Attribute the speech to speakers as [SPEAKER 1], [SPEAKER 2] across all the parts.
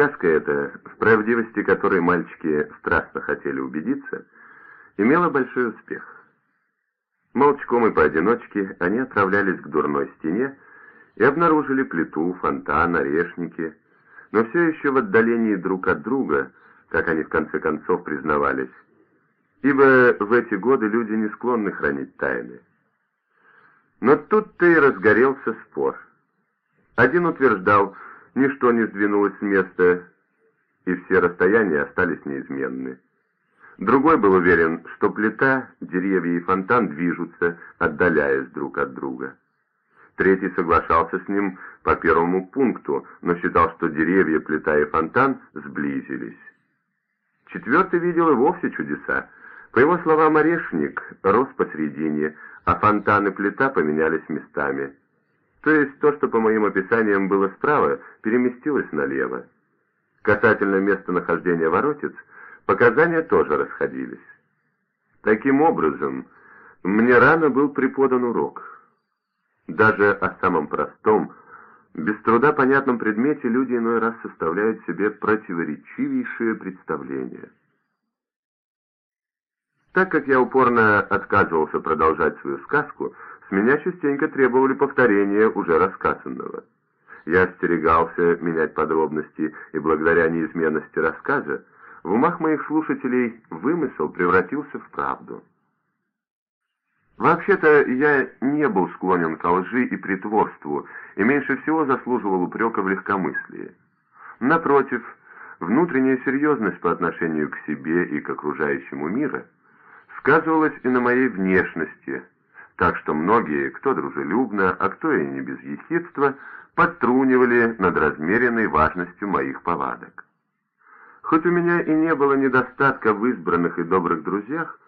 [SPEAKER 1] Сказка эта, в правдивости которой мальчики страстно хотели убедиться, имела большой успех. Молчком и поодиночке они отправлялись к дурной стене и обнаружили плиту, фонтан, орешники, но все еще в отдалении друг от друга, как они в конце концов признавались, ибо в эти годы люди не склонны хранить тайны. Но тут-то и разгорелся спор. Один утверждал, ничто не сдвинулось с места, и все расстояния остались неизменны. Другой был уверен, что плита, деревья и фонтан движутся, отдаляясь друг от друга. Третий соглашался с ним по первому пункту, но считал, что деревья, плита и фонтан сблизились. Четвертый видел и вовсе чудеса. По его словам, орешник рос посредине, а фонтан и плита поменялись местами. То есть то, что по моим описаниям было справа, переместилось налево. Касательно местонахождения воротец, показания тоже расходились. Таким образом, мне рано был преподан урок. Даже о самом простом, без труда понятном предмете люди иной раз составляют себе противоречивейшие представления. Так как я упорно отказывался продолжать свою сказку, меня частенько требовали повторения уже рассказанного. Я остерегался менять подробности, и благодаря неизменности рассказа в умах моих слушателей вымысел превратился в правду. Вообще-то я не был склонен к лжи и притворству, и меньше всего заслуживал упрека в легкомыслии. Напротив, внутренняя серьезность по отношению к себе и к окружающему миру сказывалась и на моей внешности – так что многие, кто дружелюбно, а кто и не без ехидства, подтрунивали над размеренной важностью моих повадок. Хоть у меня и не было недостатка в избранных и добрых друзьях,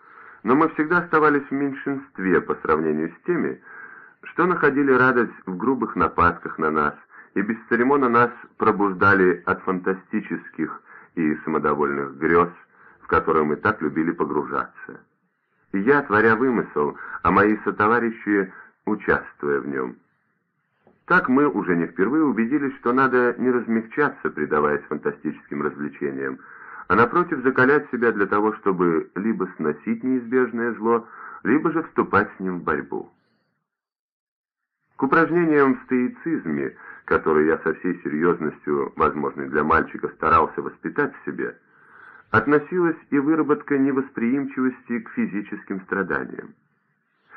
[SPEAKER 1] но мы всегда оставались в меньшинстве по сравнению с теми, что находили радость в грубых нападках на нас и бесцеремонно нас пробуждали от фантастических и самодовольных грез, в которые мы так любили погружаться я, творя вымысел, а мои сотоварищи, участвуя в нем. Так мы уже не впервые убедились, что надо не размягчаться, предаваясь фантастическим развлечениям, а напротив закалять себя для того, чтобы либо сносить неизбежное зло, либо же вступать с ним в борьбу. К упражнениям в стоицизме, которые я со всей серьезностью, возможной для мальчика, старался воспитать в себе, относилась и выработка невосприимчивости к физическим страданиям.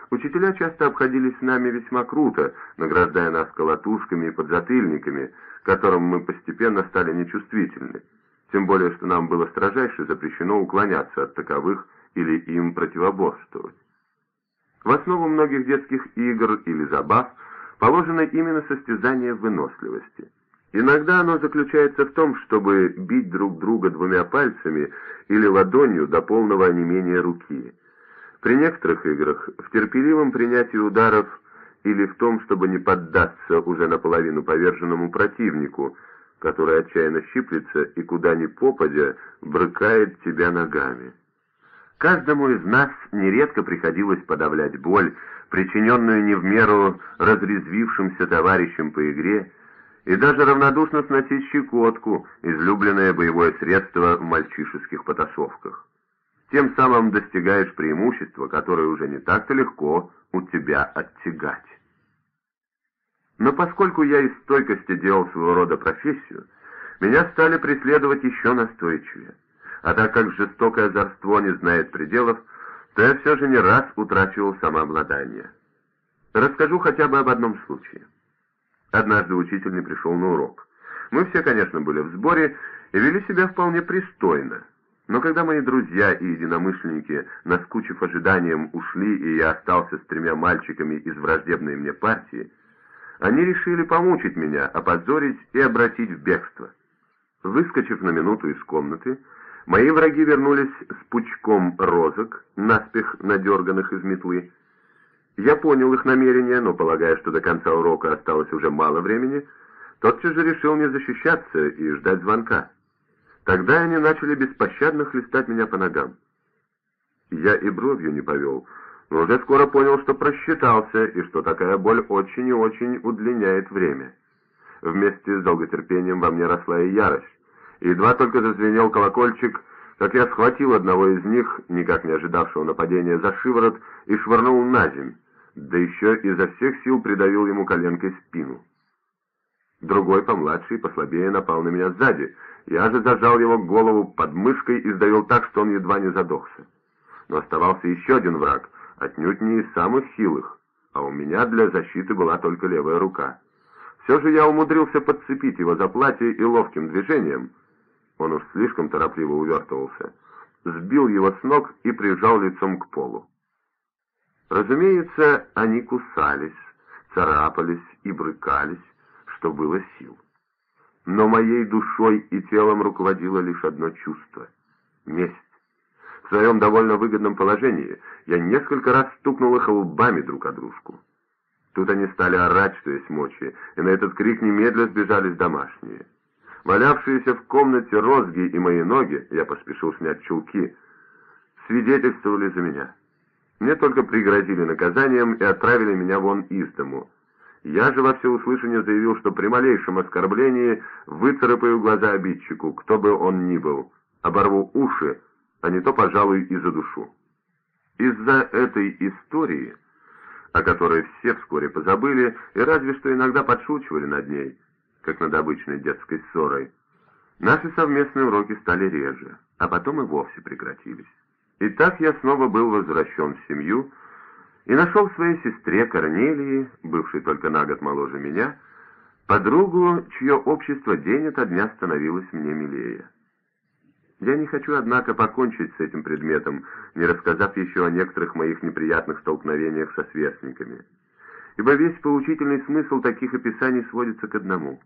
[SPEAKER 1] Учителя часто обходились с нами весьма круто, награждая нас колотушками и подзатыльниками, которым мы постепенно стали нечувствительны, тем более что нам было строжайше запрещено уклоняться от таковых или им противоборствовать. В основу многих детских игр или забав положено именно состязание выносливости – Иногда оно заключается в том, чтобы бить друг друга двумя пальцами или ладонью до полного онемения руки. При некоторых играх в терпеливом принятии ударов или в том, чтобы не поддаться уже наполовину поверженному противнику, который отчаянно щиплется и куда ни попадя брыкает тебя ногами. Каждому из нас нередко приходилось подавлять боль, причиненную не в меру разрезвившимся товарищам по игре, и даже равнодушно сносить щекотку, излюбленное боевое средство в мальчишеских потасовках. Тем самым достигаешь преимущества, которое уже не так-то легко у тебя оттягать. Но поскольку я из стойкости делал своего рода профессию, меня стали преследовать еще настойчивее. А так как жестокое озорство не знает пределов, то я все же не раз утрачивал самообладание. Расскажу хотя бы об одном случае. Однажды учитель не пришел на урок. Мы все, конечно, были в сборе и вели себя вполне пристойно. Но когда мои друзья и единомышленники, наскучив ожиданием, ушли, и я остался с тремя мальчиками из враждебной мне партии, они решили помучить меня, опозорить и обратить в бегство. Выскочив на минуту из комнаты, мои враги вернулись с пучком розок, наспех надерганных из метлы, я понял их намерения, но, полагая, что до конца урока осталось уже мало времени, тотчас же решил не защищаться и ждать звонка. Тогда они начали беспощадно хлестать меня по ногам. Я и бровью не повел, но уже скоро понял, что просчитался, и что такая боль очень и очень удлиняет время. Вместе с долготерпением во мне росла и ярость, Едва только зазвенел колокольчик, как я схватил одного из них, никак не ожидавшего нападения, за шиворот и швырнул на земь, да еще изо всех сил придавил ему коленкой спину. Другой, помладший, послабее, напал на меня сзади. Я же зажал его голову под мышкой и сдавил так, что он едва не задохся. Но оставался еще один враг, отнюдь не из самых хилых, а у меня для защиты была только левая рука. Все же я умудрился подцепить его за платье и ловким движением, он уж слишком торопливо увертывался, сбил его с ног и прижал лицом к полу. Разумеется, они кусались, царапались и брыкались, что было сил. Но моей душой и телом руководило лишь одно чувство — месть. В своем довольно выгодном положении я несколько раз стукнул их лбами друг о дружку. Тут они стали орать, что есть мочи, и на этот крик немедля сбежались домашние. Валявшиеся в комнате розги и мои ноги, я поспешил снять чулки, свидетельствовали за меня. Мне только пригрозили наказанием и отправили меня вон из дому. Я же во всеуслышание заявил, что при малейшем оскорблении выцарапаю глаза обидчику, кто бы он ни был, оборву уши, а не то, пожалуй, и за душу. Из-за этой истории, о которой все вскоре позабыли и разве что иногда подшучивали над ней, как над обычной детской ссорой, наши совместные уроки стали реже, а потом и вовсе прекратились. И так я снова был возвращен в семью и нашел своей сестре Корнелии, бывшей только на год моложе меня, подругу, чье общество день ото дня становилось мне милее. Я не хочу, однако, покончить с этим предметом, не рассказав еще о некоторых моих неприятных столкновениях со сверстниками. Ибо весь поучительный смысл таких описаний сводится к одному.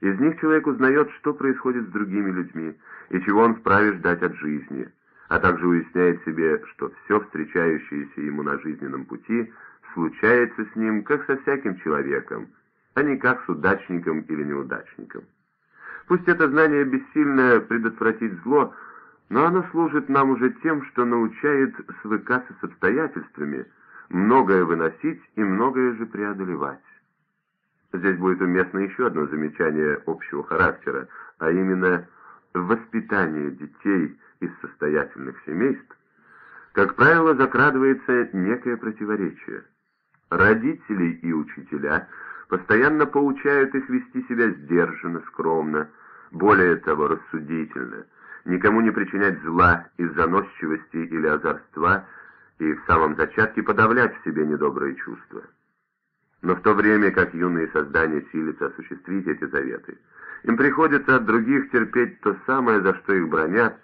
[SPEAKER 1] Из них человек узнает, что происходит с другими людьми и чего он вправе ждать от жизни, а также уясняет себе, что все встречающееся ему на жизненном пути случается с ним, как со всяким человеком, а не как с удачником или неудачником. Пусть это знание бессильно предотвратить зло, но оно служит нам уже тем, что научает свыкаться с обстоятельствами, многое выносить и многое же преодолевать. Здесь будет уместно еще одно замечание общего характера, а именно воспитание детей из состоятельных семейств, как правило, закрадывается некое противоречие. Родители и учителя постоянно поучают их вести себя сдержанно, скромно, более того, рассудительно, никому не причинять зла из заносчивости или озорства и в самом зачатке подавлять в себе недобрые чувства. Но в то время как юные создания силятся осуществить эти заветы, им приходится от других терпеть то самое, за что их бронят,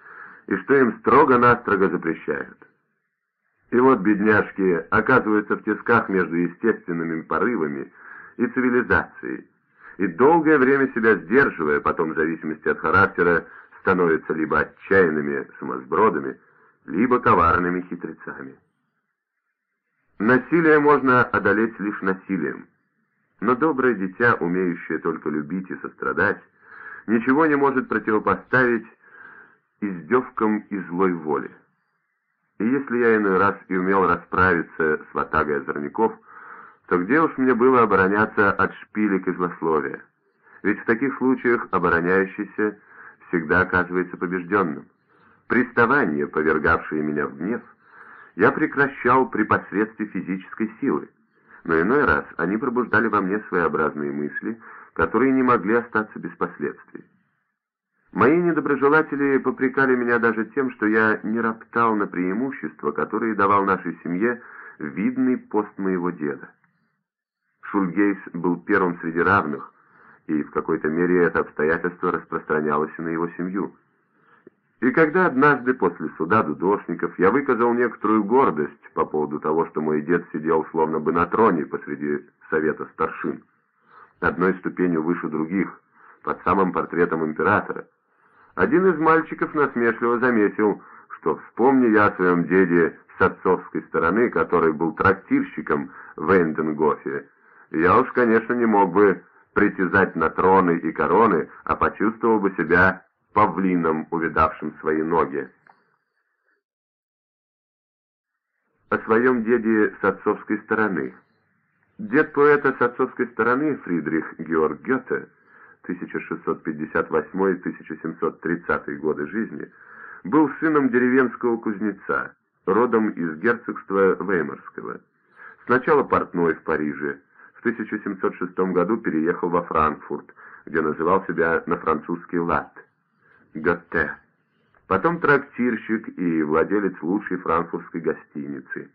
[SPEAKER 1] и что им строго-настрого запрещают. И вот бедняжки оказываются в тисках между естественными порывами и цивилизацией, и долгое время себя сдерживая, потом в зависимости от характера, становятся либо отчаянными сумасбродами, либо коварными хитрецами. Насилие можно одолеть лишь насилием, но доброе дитя, умеющее только любить и сострадать, ничего не может противопоставить издевкам и злой воле. И если я иной раз и умел расправиться с ватагой озорников, то где уж мне было обороняться от шпилек и злословия? Ведь в таких случаях обороняющийся всегда оказывается побежденным. Приставания, повергавшие меня в гнев, я прекращал при посредстве физической силы, но иной раз они пробуждали во мне своеобразные мысли, которые не могли остаться без последствий. Мои недоброжелатели попрекали меня даже тем, что я не роптал на преимущества, которые давал нашей семье видный пост моего деда. Шульгейс был первым среди равных, и в какой-то мере это обстоятельство распространялось и на его семью. И когда однажды после суда дудошников я выказал некоторую гордость по поводу того, что мой дед сидел словно бы на троне посреди совета старшин, одной ступенью выше других, под самым портретом императора, один из мальчиков насмешливо заметил, что вспомни я о своем деде с отцовской стороны, который был трактирщиком в Эйнденгофе, я уж, конечно, не мог бы притязать на троны и короны, а почувствовал бы себя павлином, увидавшим свои ноги. О своем деде с отцовской стороны. Дед поэта с отцовской стороны, Фридрих Георг Гёте, 1658-1730 годы жизни, был сыном деревенского кузнеца, родом из герцогства Веймарского. Сначала портной в Париже, в 1706 году переехал во Франкфурт, где называл себя на французский лад – Готте. Потом трактирщик и владелец лучшей франкфуртской гостиницы.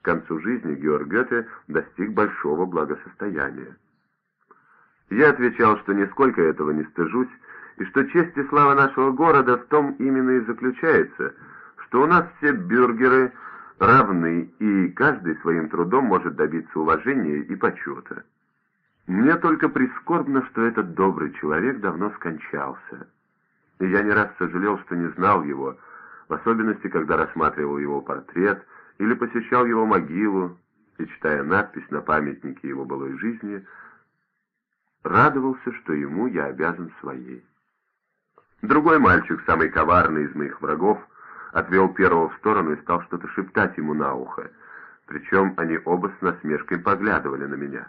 [SPEAKER 1] К концу жизни Георг Гёте достиг большого благосостояния. Я отвечал, что нисколько этого не стыжусь, и что честь и слава нашего города в том именно и заключается, что у нас все бюргеры равны, и каждый своим трудом может добиться уважения и почета. Мне только прискорбно, что этот добрый человек давно скончался. И я не раз сожалел, что не знал его, в особенности, когда рассматривал его портрет или посещал его могилу, и, читая надпись на памятнике его былой жизни, радовался, что ему я обязан своей. Другой мальчик, самый коварный из моих врагов, отвел первого в сторону и стал что-то шептать ему на ухо, причем они оба с насмешкой поглядывали на меня.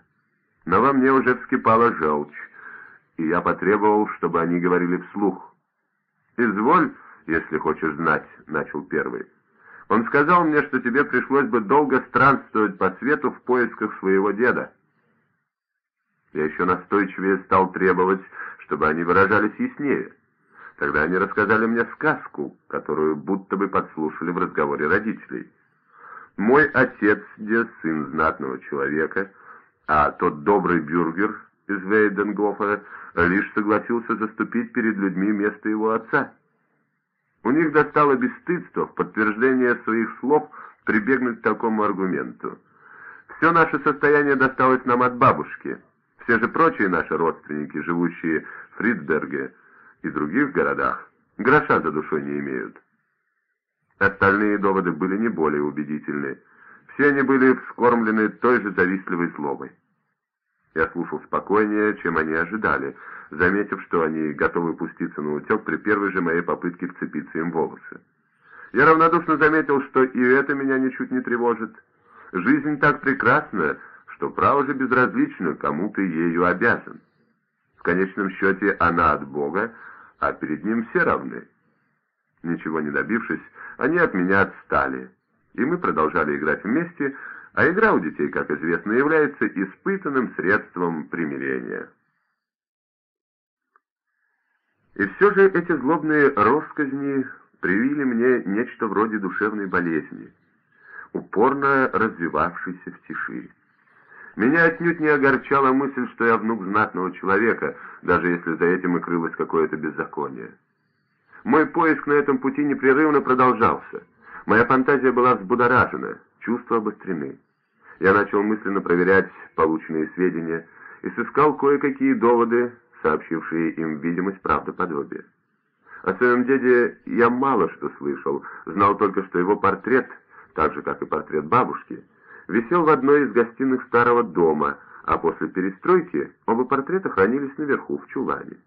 [SPEAKER 1] Но во мне уже вскипала желчь, и я потребовал, чтобы они говорили вслух. «Изволь, если хочешь знать», — начал первый. «Он сказал мне, что тебе пришлось бы долго странствовать по свету в поисках своего деда». Я еще настойчивее стал требовать, чтобы они выражались яснее. Тогда они рассказали мне сказку, которую будто бы подслушали в разговоре родителей. Мой отец, где сын знатного человека, а тот добрый бюргер из Вейденгофа лишь согласился заступить перед людьми место его отца. У них достало бесстыдство в подтверждение своих слов прибегнуть к такому аргументу. Все наше состояние досталось нам от бабушки. Все же прочие наши родственники, живущие в Фридберге, и других городах гроша за душой не имеют. Остальные доводы были не более убедительны. Все они были вскормлены той же завистливой злобой. Я слушал спокойнее, чем они ожидали, заметив, что они готовы пуститься на утек при первой же моей попытке вцепиться им в волосы. Я равнодушно заметил, что и это меня ничуть не тревожит. Жизнь так прекрасна, что право же безразлично, кому ты ею обязан. В конечном счете она от Бога, а перед ним все равны. Ничего не добившись, они от меня отстали, и мы продолжали играть вместе, а игра у детей, как известно, является испытанным средством примирения. И все же эти злобные росказни привили мне нечто вроде душевной болезни, упорно развивавшейся в тиши. Меня отнюдь не огорчала мысль, что я внук знатного человека, даже если за этим и крылось какое-то беззаконие. Мой поиск на этом пути непрерывно продолжался. Моя фантазия была взбудоражена, чувства обострены. Я начал мысленно проверять полученные сведения и сыскал кое-какие доводы, сообщившие им видимость правдоподобия. О своем деде я мало что слышал, знал только, что его портрет, так же, как и портрет бабушки, висел в одной из гостиных старого дома, а после перестройки оба портрета хранились наверху, в чулане.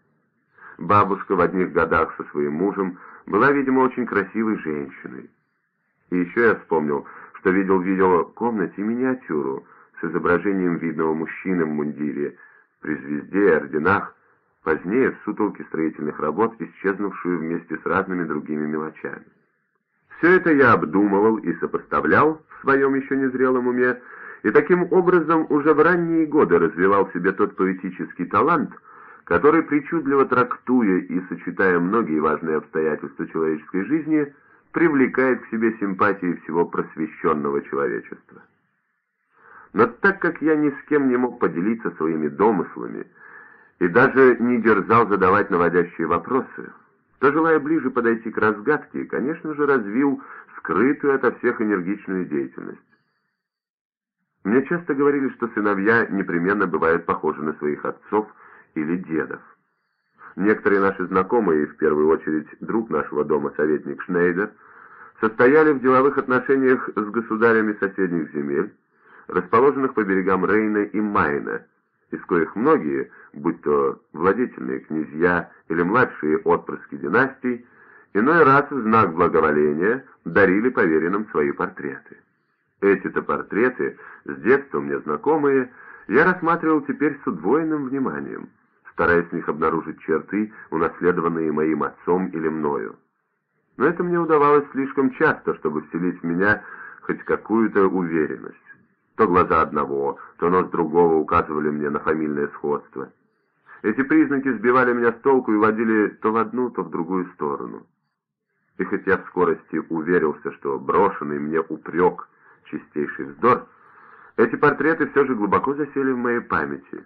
[SPEAKER 1] Бабушка в одних годах со своим мужем была, видимо, очень красивой женщиной. И еще я вспомнил, что видел в ее комнате миниатюру с изображением видного мужчины в мундире, при звезде и орденах, позднее в сутолке строительных работ, исчезнувшую вместе с разными другими мелочами. Все это я обдумывал и сопоставлял в своем еще незрелом уме, и таким образом уже в ранние годы развивал в себе тот поэтический талант, который, причудливо трактуя и сочетая многие важные обстоятельства человеческой жизни, привлекает к себе симпатии всего просвещенного человечества. Но так как я ни с кем не мог поделиться своими домыслами и даже не дерзал задавать наводящие вопросы, то, желая ближе подойти к разгадке, конечно же, развил скрытую ото всех энергичную деятельность. Мне часто говорили, что сыновья непременно бывают похожи на своих отцов или дедов. Некоторые наши знакомые, в первую очередь друг нашего дома, советник Шнейдер, состояли в деловых отношениях с государями соседних земель, расположенных по берегам Рейна и Майна, из коих многие, будь то владетельные князья или младшие отпрыски династий, иной раз в знак благоволения дарили поверенным свои портреты. Эти-то портреты, с детства мне знакомые, я рассматривал теперь с удвоенным вниманием, стараясь в них обнаружить черты, унаследованные моим отцом или мною. Но это мне удавалось слишком часто, чтобы вселить в меня хоть какую-то уверенность. То глаза одного, то нос другого указывали мне на фамильное сходство. Эти признаки сбивали меня с толку и водили то в одну, то в другую сторону. И хоть я в скорости уверился, что брошенный мне упрек — чистейший вздор, эти портреты все же глубоко засели в моей памяти,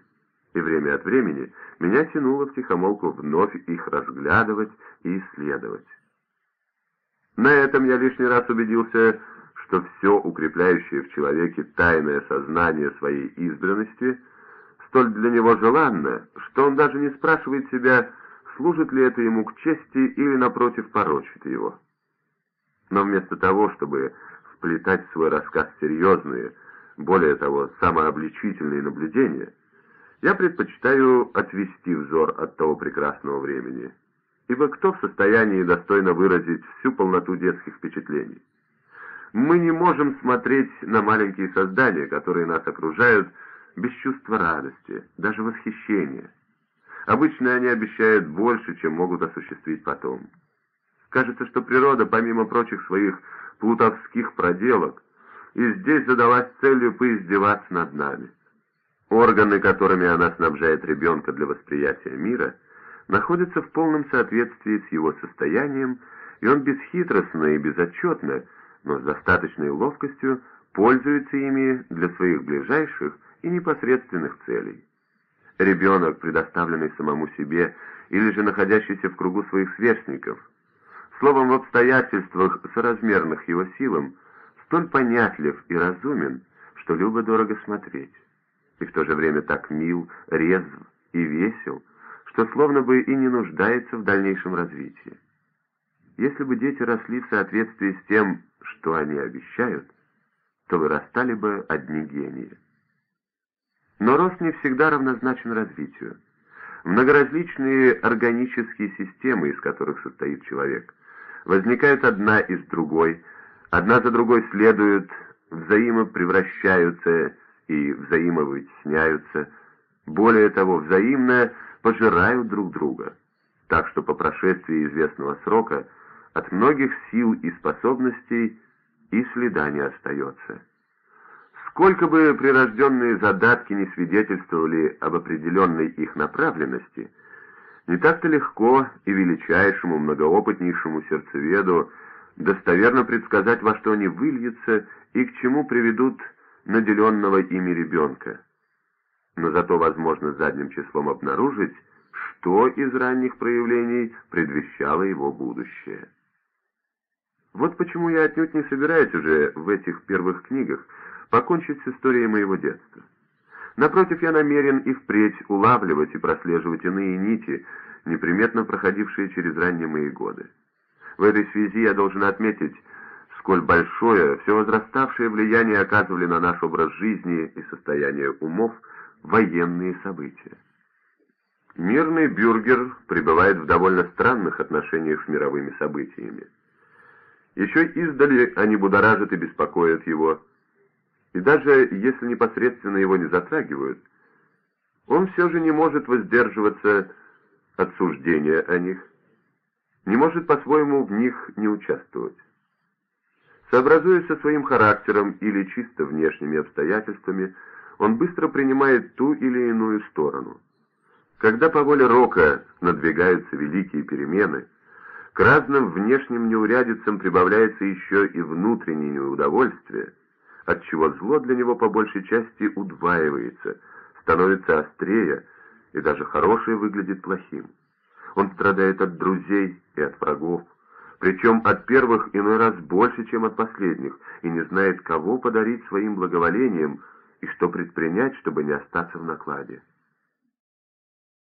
[SPEAKER 1] и время от времени меня тянуло в тихомолку вновь их разглядывать и исследовать. На этом я лишний раз убедился, что все укрепляющее в человеке тайное сознание своей избранности столь для него желанно, что он даже не спрашивает себя, служит ли это ему к чести или, напротив, порочит его. Но вместо того, чтобы вплетать свой рассказ серьезные, более того, самообличительные наблюдения, я предпочитаю отвести взор от того прекрасного времени, ибо кто в состоянии достойно выразить всю полноту детских впечатлений? Мы не можем смотреть на маленькие создания, которые нас окружают, без чувства радости, даже восхищения. Обычно они обещают больше, чем могут осуществить потом. Кажется, что природа, помимо прочих своих плутовских проделок, и здесь задалась целью поиздеваться над нами. Органы, которыми она снабжает ребенка для восприятия мира, находятся в полном соответствии с его состоянием, и он бесхитростно и безотчетно, но с достаточной ловкостью, пользуется ими для своих ближайших и непосредственных целей. Ребенок, предоставленный самому себе, или же находящийся в кругу своих сверстников, словом, в обстоятельствах, соразмерных его силам, столь понятлив и разумен, что любо-дорого смотреть, и в то же время так мил, резв и весел, что словно бы и не нуждается в дальнейшем развитии. Если бы дети росли в соответствии с тем, что они обещают, то вырастали бы одни гении. Но рост не всегда равнозначен развитию. Многоразличные органические системы, из которых состоит человек, возникают одна из другой, одна за другой следуют, взаимопревращаются и взаимовытесняются, более того, взаимно пожирают друг друга, так что по прошествии известного срока от многих сил и способностей и следа не остается. Сколько бы прирожденные задатки не свидетельствовали об определенной их направленности, не так-то легко и величайшему, многоопытнейшему сердцеведу достоверно предсказать, во что они выльются и к чему приведут наделенного ими ребенка. Но зато возможно задним числом обнаружить, что из ранних проявлений предвещало его будущее. Вот почему я отнюдь не собираюсь уже в этих первых книгах покончить с историей моего детства. Напротив, я намерен и впредь улавливать и прослеживать иные нити, неприметно проходившие через ранние мои годы. В этой связи я должен отметить, сколь большое, все возраставшее влияние оказывали на наш образ жизни и состояние умов военные события. Мирный бюргер пребывает в довольно странных отношениях с мировыми событиями. Еще издали они будоражат и беспокоят его, и даже если непосредственно его не затрагивают, он все же не может воздерживаться от суждения о них, не может по-своему в них не участвовать. Сообразуясь со своим характером или чисто внешними обстоятельствами, он быстро принимает ту или иную сторону. Когда по воле Рока надвигаются великие перемены, к разным внешним неурядицам прибавляется еще и внутреннее неудовольствие – отчего зло для него по большей части удваивается, становится острее, и даже хорошее выглядит плохим. Он страдает от друзей и от врагов, причем от первых иной раз больше, чем от последних, и не знает, кого подарить своим благоволением и что предпринять, чтобы не остаться в накладе.